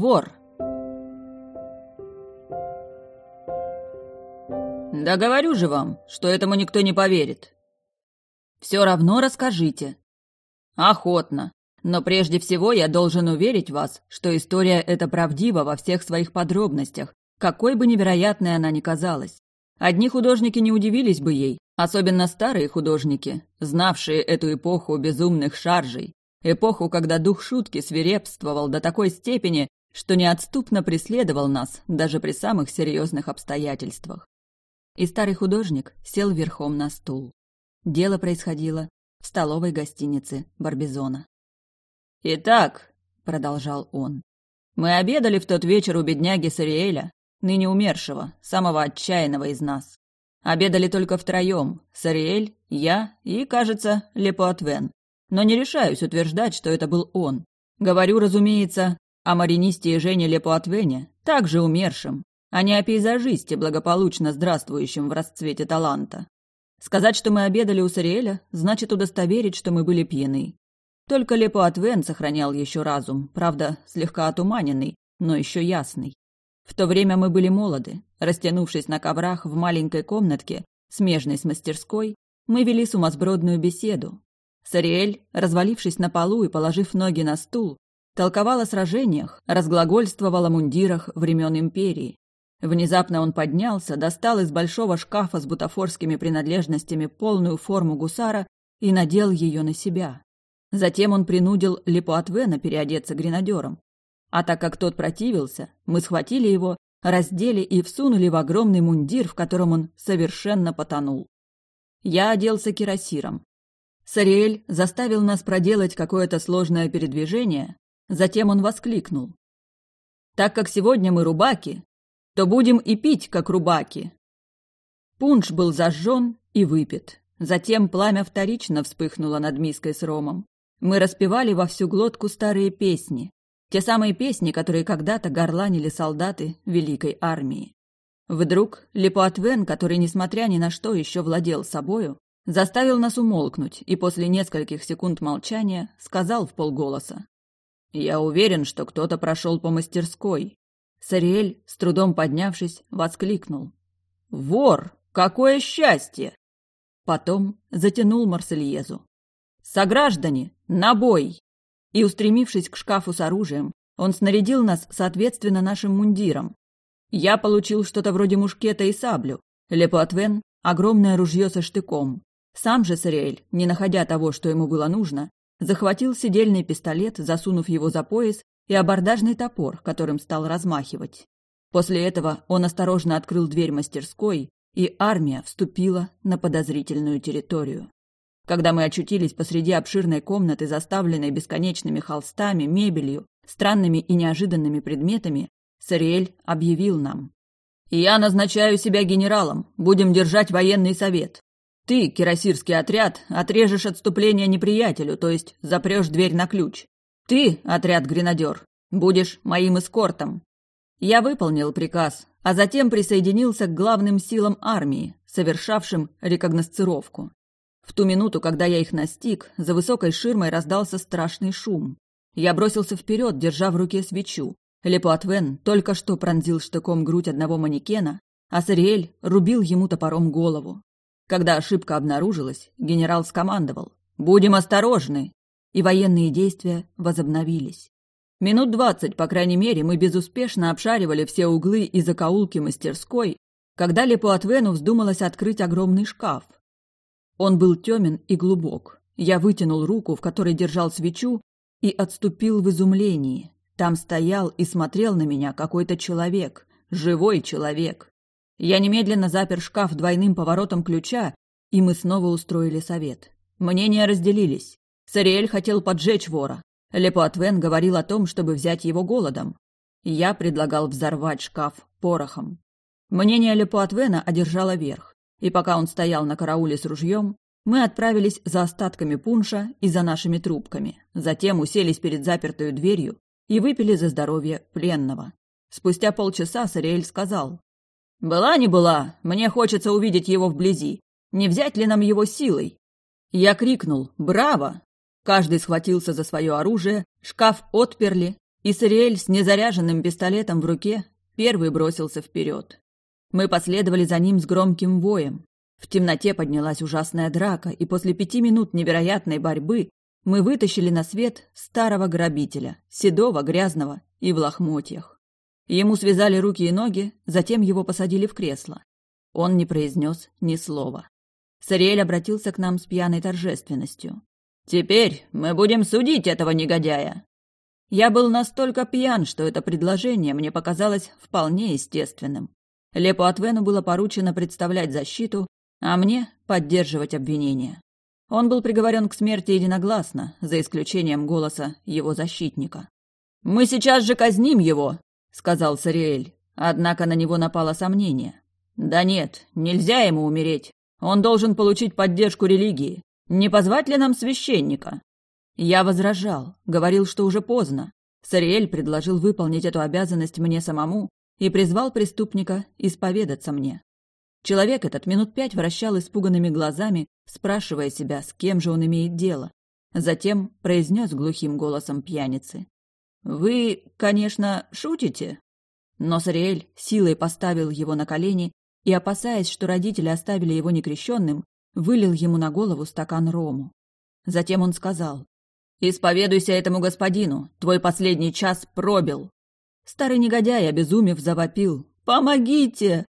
Вор. Да говорю же вам, что этому никто не поверит. Все равно расскажите. Охотно. Но прежде всего я должен уверить вас, что история эта правдива во всех своих подробностях, какой бы невероятной она ни казалась. Одни художники не удивились бы ей, особенно старые художники, знавшие эту эпоху безумных шаржей, эпоху, когда дух шутки свирепствовал до такой степени, что неотступно преследовал нас даже при самых серьезных обстоятельствах. И старый художник сел верхом на стул. Дело происходило в столовой гостинице Барбизона. «Итак», — продолжал он, — «мы обедали в тот вечер у бедняги Сариэля, ныне умершего, самого отчаянного из нас. Обедали только втроем — Сариэль, я и, кажется, Лепуатвен. Но не решаюсь утверждать, что это был он. Говорю, разумеется, о маринисте и Жене Лепуатвене, также умершем, а не о пейзажисте, благополучно здравствующем в расцвете таланта. Сказать, что мы обедали у Сариэля, значит удостоверить, что мы были пьяны. Только Лепуатвен сохранял еще разум, правда, слегка отуманенный, но еще ясный. В то время мы были молоды. Растянувшись на коврах в маленькой комнатке, смежной с мастерской, мы вели сумасбродную беседу. Сариэль, развалившись на полу и положив ноги на стул, толковал о сражениях, разглагольствовал о мундирах времен империи. Внезапно он поднялся, достал из большого шкафа с бутафорскими принадлежностями полную форму гусара и надел ее на себя. Затем он принудил Лепуатвена переодеться гренадером. А так как тот противился, мы схватили его, раздели и всунули в огромный мундир, в котором он совершенно потонул. Я оделся кирасиром. Сариэль заставил нас проделать какое-то сложное передвижение, затем он воскликнул. «Так как сегодня мы рубаки, то будем и пить, как рубаки». Пунш был зажжен и выпит. Затем пламя вторично вспыхнуло над миской с ромом. Мы распевали во всю глотку старые песни, те самые песни, которые когда-то горланили солдаты Великой Армии. Вдруг Лепуатвен, который, несмотря ни на что, еще владел собою, заставил нас умолкнуть и после нескольких секунд молчания сказал в полголоса. «Я уверен, что кто-то прошел по мастерской». Сариэль, с трудом поднявшись, воскликнул. «Вор! Какое счастье!» Потом затянул Марсельезу. «Сограждане, на бой!» И, устремившись к шкафу с оружием, он снарядил нас соответственно нашим мундирам. Я получил что-то вроде мушкета и саблю, Лепуатвен — огромное ружье со штыком. Сам же Сариэль, не находя того, что ему было нужно, захватил сидельный пистолет, засунув его за пояс, и абордажный топор, которым стал размахивать. После этого он осторожно открыл дверь мастерской, и армия вступила на подозрительную территорию. Когда мы очутились посреди обширной комнаты, заставленной бесконечными холстами, мебелью, странными и неожиданными предметами, Сариэль объявил нам. «Я назначаю себя генералом. Будем держать военный совет. Ты, кирасирский отряд, отрежешь отступление неприятелю, то есть запрешь дверь на ключ. Ты, отряд-гренадер, будешь моим эскортом». Я выполнил приказ, а затем присоединился к главным силам армии, совершавшим рекогносцировку. В ту минуту, когда я их настиг, за высокой ширмой раздался страшный шум. Я бросился вперед, держа в руке свечу. Лепуатвен только что пронзил штыком грудь одного манекена, а Сариэль рубил ему топором голову. Когда ошибка обнаружилась, генерал скомандовал «Будем осторожны!» и военные действия возобновились. Минут двадцать, по крайней мере, мы безуспешно обшаривали все углы и закоулки мастерской, когда Лепуатвену вздумалось открыть огромный шкаф – он был темен и глубок. Я вытянул руку, в которой держал свечу, и отступил в изумлении. Там стоял и смотрел на меня какой-то человек, живой человек. Я немедленно запер шкаф двойным поворотом ключа, и мы снова устроили совет. Мнения разделились. Сариэль хотел поджечь вора. Лепуатвен говорил о том, чтобы взять его голодом. Я предлагал взорвать шкаф порохом. Мнение Лепуатвена одержало верх и пока он стоял на карауле с ружьем, мы отправились за остатками пунша и за нашими трубками, затем уселись перед запертой дверью и выпили за здоровье пленного. Спустя полчаса Сариэль сказал. «Была не была, мне хочется увидеть его вблизи. Не взять ли нам его силой?» Я крикнул «Браво!». Каждый схватился за свое оружие, шкаф отперли, И Сариэль с незаряженным пистолетом в руке первый бросился вперед. Мы последовали за ним с громким воем. В темноте поднялась ужасная драка, и после пяти минут невероятной борьбы мы вытащили на свет старого грабителя, седого, грязного и в лохмотьях. Ему связали руки и ноги, затем его посадили в кресло. Он не произнес ни слова. Сариэль обратился к нам с пьяной торжественностью. «Теперь мы будем судить этого негодяя!» Я был настолько пьян, что это предложение мне показалось вполне естественным. Лепу Атвену было поручено представлять защиту, а мне — поддерживать обвинение. Он был приговорен к смерти единогласно, за исключением голоса его защитника. «Мы сейчас же казним его!» — сказал Сариэль. Однако на него напало сомнение. «Да нет, нельзя ему умереть. Он должен получить поддержку религии. Не позвать ли нам священника?» Я возражал, говорил, что уже поздно. Сариэль предложил выполнить эту обязанность мне самому и призвал преступника исповедаться мне. Человек этот минут пять вращал испуганными глазами, спрашивая себя, с кем же он имеет дело. Затем произнес глухим голосом пьяницы. «Вы, конечно, шутите?» Но Сариэль силой поставил его на колени и, опасаясь, что родители оставили его некрещенным, вылил ему на голову стакан рому. Затем он сказал, «Исповедуйся этому господину, твой последний час пробил». Старый негодяй, обезумев, завопил, «Помогите!»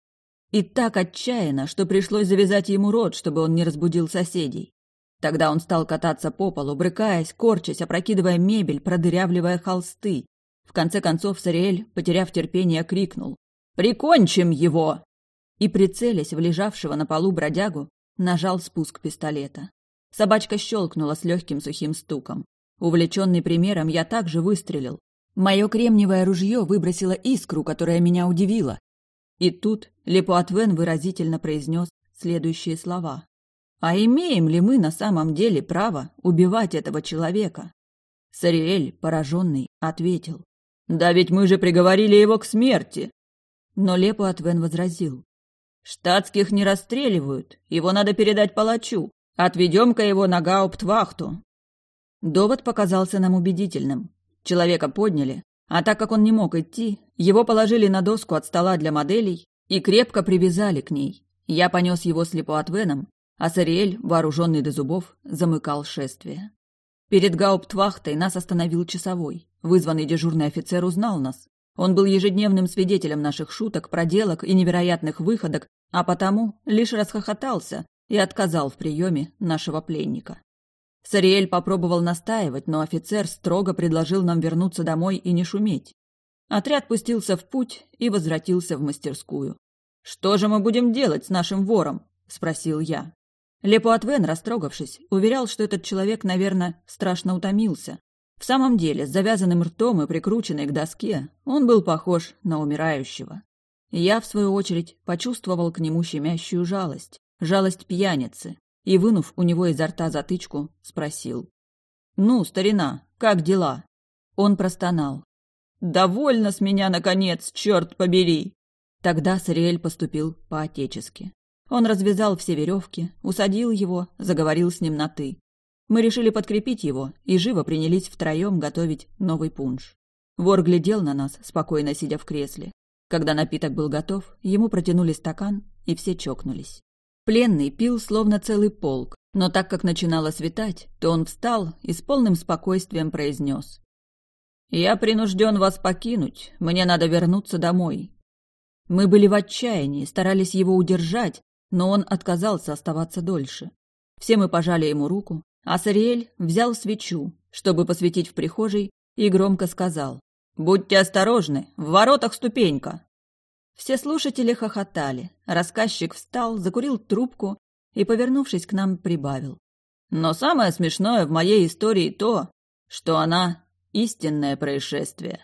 И так отчаянно, что пришлось завязать ему рот, чтобы он не разбудил соседей. Тогда он стал кататься по полу, брыкаясь, корчась, опрокидывая мебель, продырявливая холсты. В конце концов Сариэль, потеряв терпение, крикнул «Прикончим его!» И, прицелясь в лежавшего на полу бродягу, нажал спуск пистолета. Собачка щелкнула с легким сухим стуком. Увлеченный примером, я также выстрелил. Мое кремниевое ружье выбросило искру, которая меня удивила. И тут Лепуатвен выразительно произнес следующие слова. «А имеем ли мы на самом деле право убивать этого человека?» Сариэль, пораженный, ответил. «Да ведь мы же приговорили его к смерти!» Но Лепуатвен возразил. «Штатских не расстреливают, его надо передать палачу. Отведем-ка его на гауптвахту». Довод показался нам убедительным. Человека подняли, а так как он не мог идти, его положили на доску от стола для моделей и крепко привязали к ней. Я понес его с Лепуатвеном, а Сариэль, вооруженный до зубов, замыкал шествие. Перед гауптвахтой нас остановил часовой. Вызванный дежурный офицер узнал нас. Он был ежедневным свидетелем наших шуток, проделок и невероятных выходок, а потому лишь расхохотался и отказал в приеме нашего пленника. Сариэль попробовал настаивать, но офицер строго предложил нам вернуться домой и не шуметь. Отряд пустился в путь и возвратился в мастерскую. «Что же мы будем делать с нашим вором?» – спросил я. Лепуатвен, растрогавшись, уверял, что этот человек, наверное, страшно утомился. В самом деле, с завязанным ртом и прикрученной к доске, он был похож на умирающего. Я, в свою очередь, почувствовал к нему щемящую жалость, жалость пьяницы, и, вынув у него изо рта затычку, спросил. «Ну, старина, как дела?» Он простонал. «Довольно с меня, наконец, черт побери!» Тогда Сариэль поступил по-отечески. Он развязал все веревки, усадил его, заговорил с ним на «ты». Мы решили подкрепить его и живо принялись втроем готовить новый пунш. Вор глядел на нас, спокойно сидя в кресле. Когда напиток был готов, ему протянули стакан, и все чокнулись. Пленный пил словно целый полк, но так как начинало светать, то он встал и с полным спокойствием произнес. «Я принужден вас покинуть, мне надо вернуться домой». Мы были в отчаянии, старались его удержать, но он отказался оставаться дольше. Все мы пожали ему руку, а Сариэль взял свечу, чтобы посветить в прихожей, и громко сказал «Будьте осторожны, в воротах ступенька!» Все слушатели хохотали. Рассказчик встал, закурил трубку и, повернувшись к нам, прибавил. Но самое смешное в моей истории то, что она истинное происшествие.